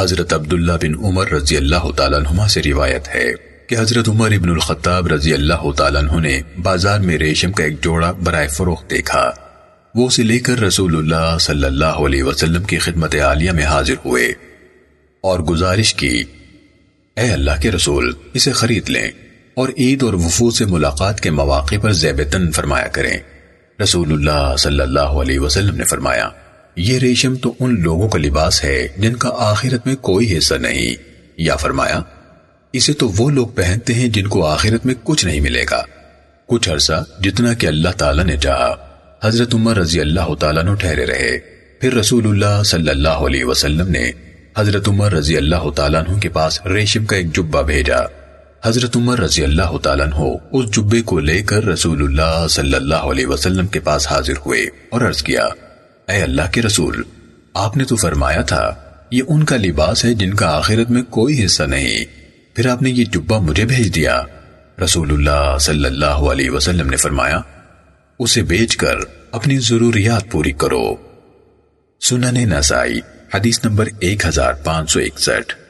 حضرت عبداللہ بن عمر رضی اللہ تعالیٰ عنہ سے روایت ہے کہ حضرت عمر ابن الخطاب رضی اللہ تعالیٰ عنہ نے بازار میں ریشم کا ایک جوڑا برائے فروخت دیکھا۔ وہ اسے لے کر رسول اللہ صلی اللہ علیہ وسلم کی خدمت عالیہ میں حاضر ہوئے اور گزارش کی۔ اے اللہ کے رسول، اسے خرید لیں اور عید اور وفود سے ملاقات کے مواقع پر زیبتن فرمایا کریں۔ رسول اللہ صلی اللہ علیہ وسلم نے فرمایا یہ ریشم تو ان لوگوں کا لباس ہے جن کا آخرت میں کوئی حصہ نہیں۔ یا فرمایا، اسے تو وہ لوگ پہنتے ہیں جن کو آخرت میں کچھ نہیں ملے گا۔ کچھ عرصہ جتنا کہ اللہ تعالیٰ نے چاہا۔ حضرت عمر رضی اللہ تعالیٰ نے ٹھہرے رہے۔ پھر رسول اللہ صلی اللہ علیہ وسلم نے حضرت عمر رضی اللہ تعالیٰ عنہ کے پاس ریشم کا ایک جبہ بھیجا۔ حضرت عمر رضی اللہ تعالیٰ عنہ اس جبے کو لے کر رسول اللہ صلی اللہ علیہ وسلم کے پاس حاضر ہوئے اور عرض کیا اے اللہ کے رسول، آپ نے تو فرمایا تھا، یہ ان کا لباس ہے جن کا آخرت میں کوئی حصہ نہیں۔ پھر آپ نے یہ جبہ مجھے بھیج دیا۔ رسول اللہ صلی اللہ علیہ وسلم نے فرمایا، اسے بیچ کر اپنی ضروریات پوری کرو۔ سنن نسائی، حدیث نمبر ایک ہزار پانچ سو اکسٹھ۔